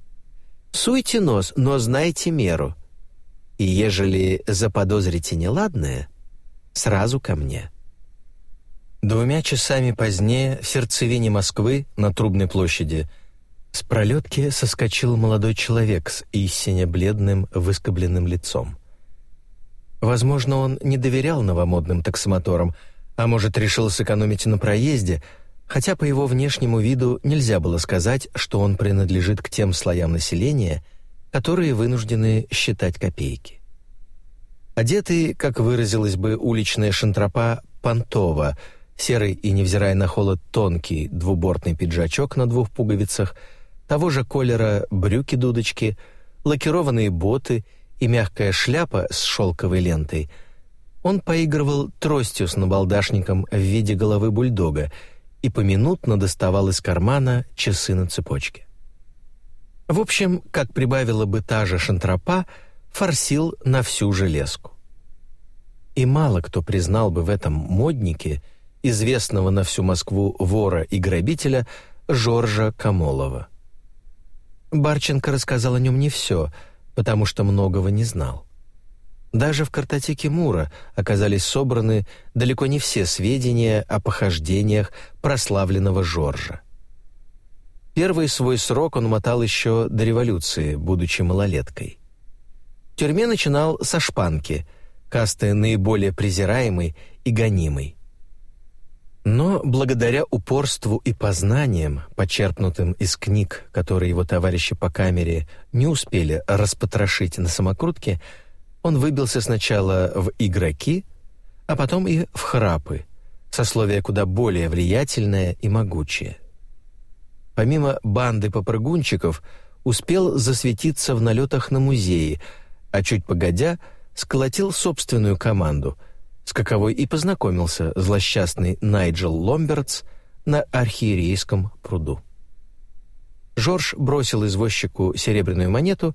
S2: Суйте нос, но знайте меру. И ежели заподозрите неладное, сразу ко мне».
S1: Двумя часами позднее в сердцевине Москвы на Трубной площади с пролетки соскочил молодой человек с истинно бледным выскобленным лицом. Возможно, он не доверял новомодным таксомоторам, а может, решил сэкономить на проезде, хотя по его внешнему виду нельзя было сказать, что он принадлежит к тем слоям населения, которые вынуждены считать копейки. Одетый, как выразилась бы уличная шантропа, понтово, серый и, невзирая на холод, тонкий двубортный пиджачок на двух пуговицах, того же колера брюки-дудочки, лакированные боты — и мягкая шляпа с шелковой лентой, он поигрывал тростью с набалдашником в виде головы бульдога и поминутно доставал из кармана часы на цепочке. В общем, как прибавила бы та же шантропа, форсил на всю железку. И мало кто признал бы в этом моднике известного на всю Москву вора и грабителя Жоржа Камолова. Барченко рассказал о нем не все — потому что многого не знал. Даже в картотеке Мура оказались собраны далеко не все сведения о похождениях прославленного Жоржа. Первый свой срок он мотал еще до революции, будучи малолеткой. В тюрьме начинал со шпанки, касты наиболее презираемой и гонимой. Но благодаря упорству и познаниям, почерпнутым из книг, которые его товарищи по камере не успели распотрошить на самокрутке, он выбился сначала в игроки, а потом и в храпы, сословие куда более влиятельное и могучее. Помимо банды попрыгунчиков, успел засветиться в налетах на музеи, а чуть погодя сколотил собственную команду — с каковой и познакомился злосчастный Найджел Ломбертс на архиерейском пруду. Жорж бросил извозчику серебряную монету и,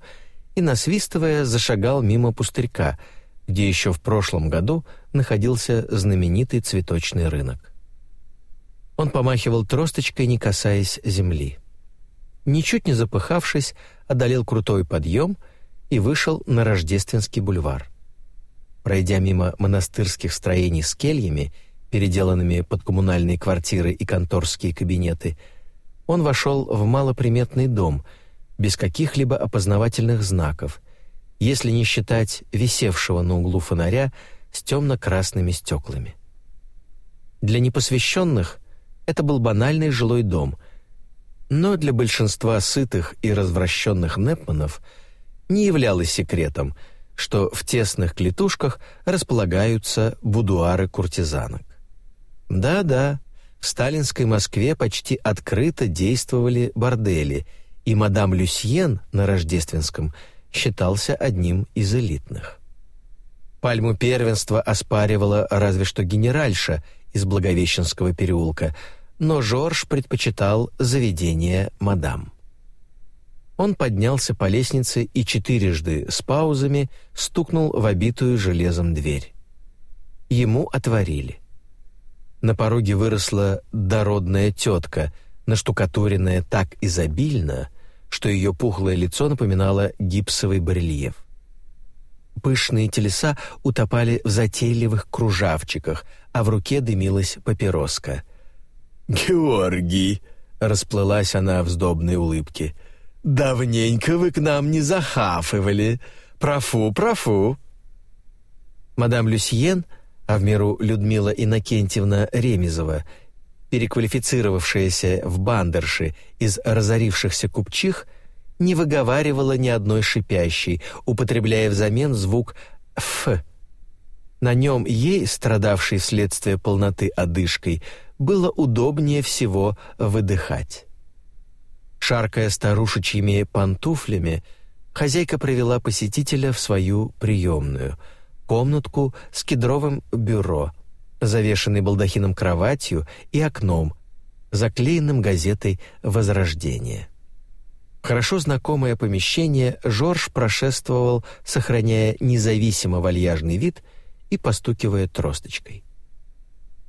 S1: насвистывая, зашагал мимо пустырька, где еще в прошлом году находился знаменитый цветочный рынок. Он помахивал тросточкой, не касаясь земли. Ничуть не запыхавшись, одолел крутой подъем и вышел на Рождественский бульвар. Пройдя мимо монастырских строений с кельями, переделанными под коммунальные квартиры и конторские кабинеты, он вошел в малоприметный дом без каких-либо опознавательных знаков, если не считать висевшего на углу фонаря с темно-красными стеклами. Для непосвященных Это был банальный жилой дом. Но для большинства сытых и развращенных Непманов не являлось секретом, что в тесных клетушках располагаются будуары куртизанок. Да-да, в сталинской Москве почти открыто действовали бордели, и мадам Люсьен на Рождественском считался одним из элитных. Пальму первенства оспаривала разве что генеральша из Благовещенского переулка, но Жорж предпочитал заведение мадам. Он поднялся по лестнице и четырежды с паузами стукнул в обитую железом дверь. Ему отворили. На пороге выросла дородная тетка, наштукатуренная так изобильно, что ее пухлое лицо напоминало гипсовый барельеф. Пышные телеса утопали в затейливых кружавчиках, а в руке дымилась папироска. «Георгий!» — расплылась она в сдобной улыбке. «Давненько вы к нам не захафывали. Профу, профу!» Мадам Люсьен — а в меру Людмила Иннокентьевна Ремезова, переквалифицировавшаяся в бандерши из разорившихся купчих, не выговаривала ни одной шипящей, употребляя взамен звук «ф». На нем ей, страдавшей вследствие полноты одышкой, было удобнее всего выдыхать. Шаркая старушечьими пантуфлями, хозяйка провела посетителя в свою приемную — комнатку с кедровым бюро, завешенной балдахином кроватью и окном, заклеенным газетой «Возрождение». Хорошо знакомое помещение Жорж прошествовал, сохраняя независимо вальяжный вид и постукивая тросточкой.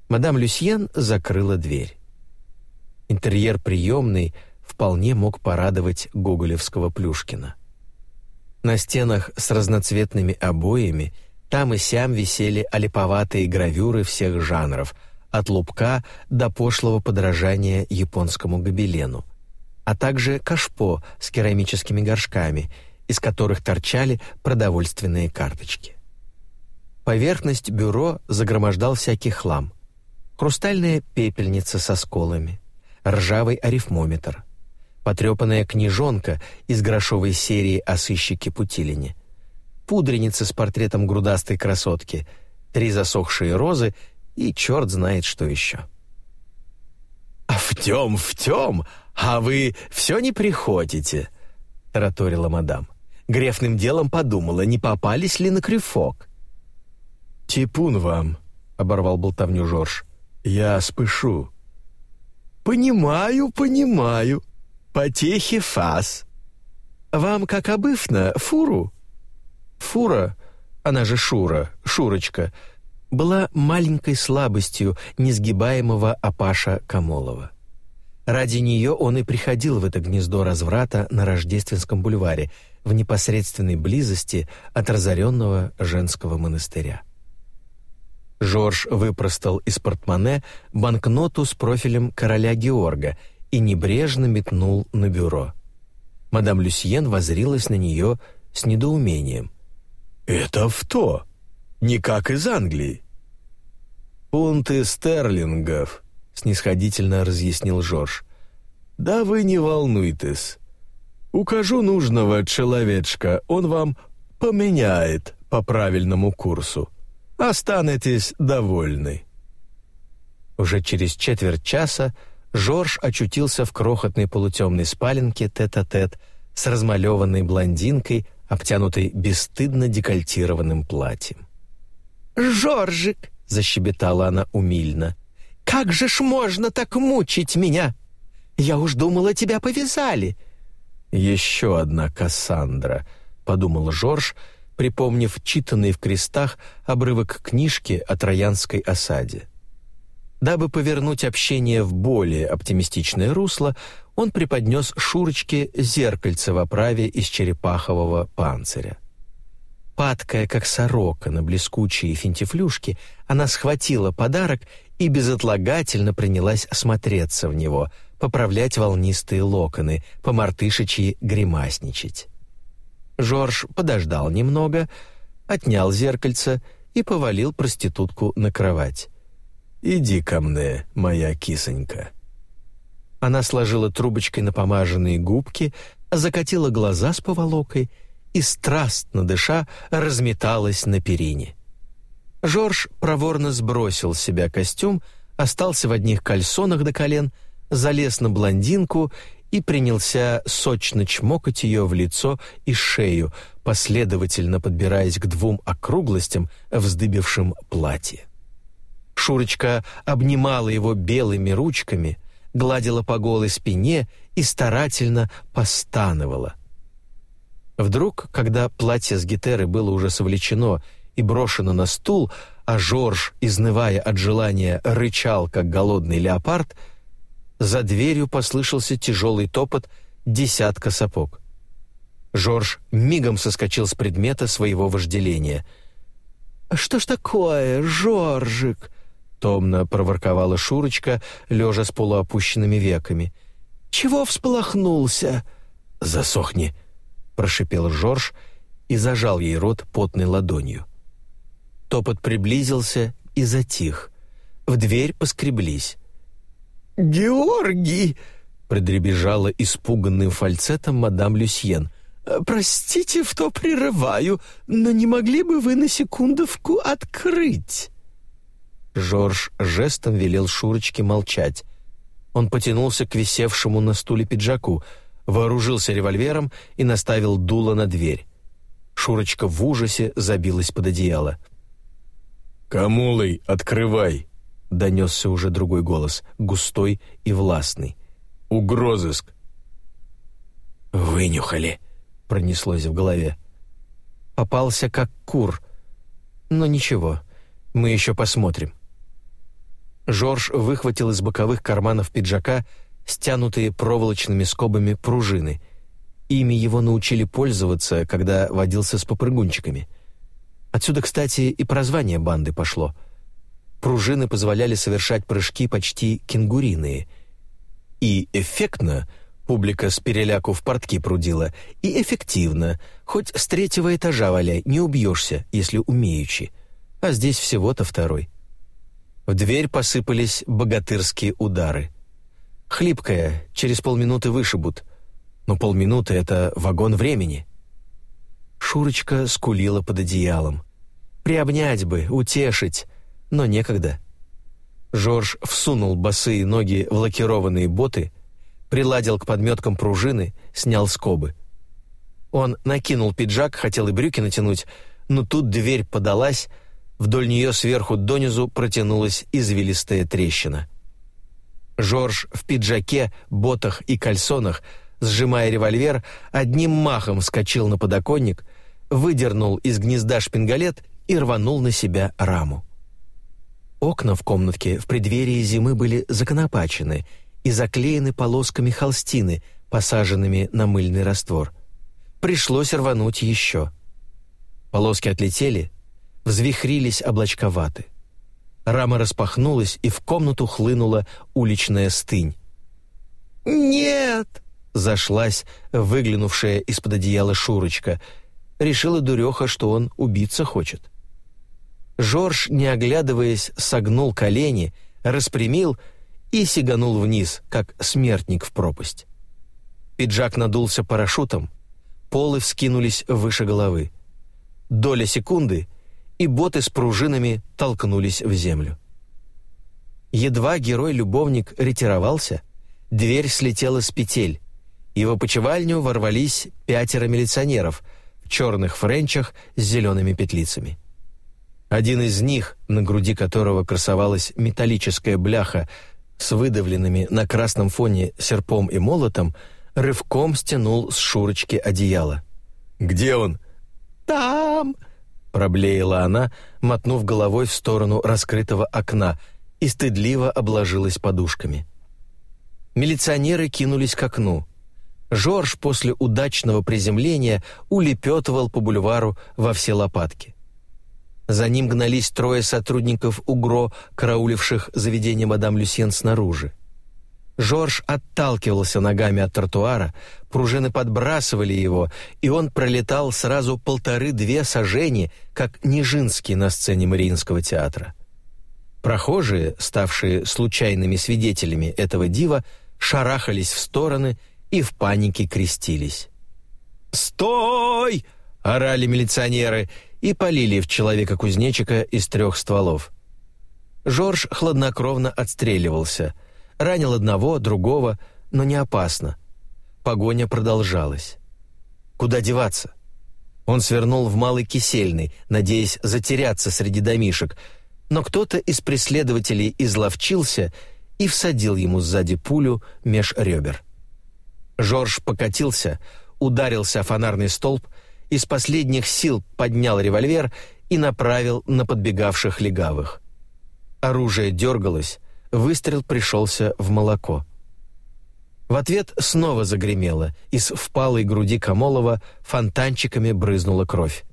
S1: Мадам Люсьен закрыла дверь. Интерьер приемной вполне мог порадовать гоголевского Плюшкина. На стенах с разноцветными обоями там и сям висели олиповатые гравюры всех жанров, от лупка до пошлого подражания японскому гобелену, а также кашпо с керамическими горшками, из которых торчали продовольственные карточки. Поверхность бюро загромождал всякий хлам. Хрустальная пепельница со сколами, ржавый арифмометр, потрепанная книжонка из грошовой серии о сыщике Путилине — пудреница с портретом грудастой красотки, три засохшие розы и черт знает что еще. «А в тем, в тем, а вы все не приходите», — тараторила мадам. Грефным делом подумала, не попались ли на крюфок. «Типун вам», — оборвал болтовню Жорж. «Я спышу». «Понимаю, понимаю. Потехи фас. Вам, как обывно, фуру?» Фура, она же Шура, Шурочка, была маленькой слабостью несгибаемого Апаша Камолова. Ради нее он и приходил в это гнездо разврата на Рождественском бульваре, в непосредственной близости от разоренного женского монастыря. Жорж выпростал из портмоне банкноту с профилем короля Георга и небрежно метнул на бюро. Мадам Люсьен возрилась на нее с недоумением. «Это в то, не как из Англии». «Фунты стерлингов», — снисходительно разъяснил Жорж. «Да вы не волнуйтесь. Укажу нужного человечка, он вам поменяет по правильному курсу. Останетесь довольны». Уже через четверть часа Жорж очутился в крохотной полутемной спаленке тет-а-тет -тет с размалеванной блондинкой обтянутой бесстыдно декольтированным платьем.
S2: «Жоржик!» — защебетала она умильно. «Как же ж можно так мучить меня? Я уж думала, тебя повязали!»
S1: «Еще одна Кассандра», — подумал Жорж, припомнив читанный в крестах обрывок книжки о Троянской осаде. Дабы повернуть общение в более оптимистичное русло, он преподнес Шурочке зеркальце в оправе из черепахового панциря. Падкая, как сорока на блескучие финтифлюшки, она схватила подарок и безотлагательно принялась осмотреться в него, поправлять волнистые локоны, по-мартышечьи гримасничать. Жорж подождал немного, отнял зеркальце и повалил проститутку на кровать. Иди ко мне, моя кисонька».
S2: Она сложила трубочкой напомаженные губки, закатила глаза с поволокой и, страстно дыша, разметалась на перине. Жорж проворно сбросил с себя костюм, остался в одних кальсонах до колен, залез на блондинку и принялся сочно чмокать ее в лицо и шею, последовательно подбираясь к двум округлостям, вздыбившим платье. Шурочка обнимала его белыми ручками, гладила по голой спине и старательно постановала. Вдруг, когда платье с гитеры было уже совлечено и брошено на стул, а Жорж, изнывая от желания, рычал, как голодный леопард, за дверью послышался тяжелый топот десятка сапог. Жорж мигом соскочил с предмета своего вожделения. «Что ж такое, Жоржик?» — томно проворковала Шурочка, лежа с полуопущенными веками. «Чего всполохнулся?»
S1: «Засохни», — прошипел Жорж и зажал ей рот потной ладонью.
S2: Топот приблизился и затих. В дверь поскреблись. «Георгий!» — продребежала испуганным фальцетом мадам Люсьен. «Простите, что прерываю, но не могли бы вы на секундовку открыть?» Жорж жестом велел Шурочке молчать. Он потянулся к висевшему на стуле пиджаку, вооружился револьвером и наставил дуло на дверь. Шурочка в ужасе забилась под одеяло.
S1: «Камулой, открывай!» — донесся уже другой голос, густой и властный. «Угрозыск!»
S2: «Вынюхали!» — пронеслось в голове. Попался как кур. Но ничего, мы еще посмотрим. Жорж выхватил из боковых карманов пиджака стянутые проволочными скобами пружины. Ими его научили пользоваться, когда водился с попрыгунчиками — Отсюда, кстати, и прозвание банды пошло. Пружины позволяли совершать прыжки почти кенгуриные. И эффектно публика с переляку в портки прудила, и эффективно, хоть с третьего этажа валяй, не убьешься, если умеючи. А здесь всего-то второй. В дверь посыпались богатырские удары. Хлипкая, через полминуты вышибут. Но полминуты — это вагон времени — Шурочка скулила под одеялом. Приобнять бы, утешить, но некогда. Жорж всунул босые ноги в лакированные боты, приладил к подметкам пружины, снял скобы. Он накинул пиджак, хотел и брюки натянуть, но тут дверь подалась, вдоль нее сверху донизу протянулась извилистая трещина. Жорж в пиджаке, ботах и кальсонах, сжимая револьвер, одним махом вскочил на подоконник, выдернул из гнезда шпингалет и рванул на себя раму. Окна в комнатке в преддверии зимы были законопачены и заклеены полосками холстины, посаженными на мыльный раствор. Пришлось рвануть еще. Полоски отлетели, взвихрились облачковаты. Рама распахнулась, и в комнату хлынула уличная стынь. «Нет!» — зашлась выглянувшая из-под одеяла Шурочка — решила дуреха, что он убиться хочет. Жорж, не оглядываясь, согнул колени, распрямил и сиганул вниз, как смертник в пропасть. Пиджак надулся парашютом, полы вскинулись выше головы. Доля секунды, и боты с пружинами толкнулись в землю. Едва герой-любовник ретировался, дверь слетела с петель, и в опочивальню ворвались пятеро милиционеров — в черных френчах с зелеными петлицами. Один из них, на груди которого красовалась металлическая бляха с выдавленными на красном фоне серпом и молотом, рывком стянул с Шурочки одеяло.
S1: «Где он?»
S2: «Там!» — проблеяла она, мотнув головой в сторону раскрытого окна и стыдливо обложилась подушками. Милиционеры кинулись к окну. Жорж после удачного приземления улепетывал по бульвару во все лопатки. За ним гнались трое сотрудников УГРО, карауливших заведение мадам Люсьен снаружи. Жорж отталкивался ногами от тротуара, пружины подбрасывали его, и он пролетал сразу полторы-две сажени, как Нижинский на сцене Мариинского театра.
S1: Прохожие, ставшие случайными свидетелями этого дива, шарахались в стороны и в панике крестились. «Стой!» — орали милиционеры и полили в человека-кузнечика из трех стволов. Жорж хладнокровно отстреливался, ранил одного, другого, но не опасно. Погоня продолжалась. Куда деваться? Он свернул в Малый Кисельный, надеясь затеряться среди домишек, но кто-то из преследователей изловчился и всадил ему сзади пулю меж ребер. Жорж покатился, ударился о фонарный столб, из последних сил поднял револьвер и направил на подбегавших легавых. Оружие дергалось, выстрел пришелся в молоко. В ответ снова загремело, из впалой груди Камолова фонтанчиками брызнула кровь.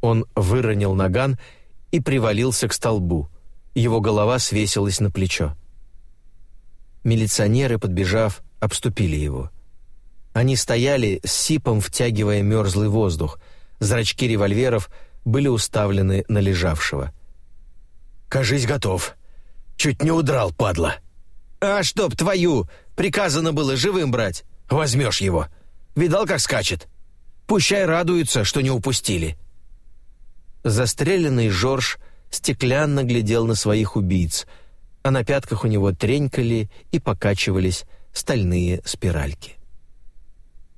S1: Он выронил наган и привалился к столбу. Его голова свесилась на плечо. Милиционеры, подбежав, обступили его. Они стояли с сипом, втягивая мерзлый воздух. Зрачки револьверов были уставлены на лежавшего.
S3: «Кажись, готов. Чуть не удрал, падла».
S1: «А чтоб твою! Приказано было живым брать.
S3: Возьмешь его. Видал, как скачет? Пущай радуется, что не упустили».
S1: Застреленный Жорж стеклянно глядел на своих убийц, а на пятках у него тренькали и покачивались стальные спиральки.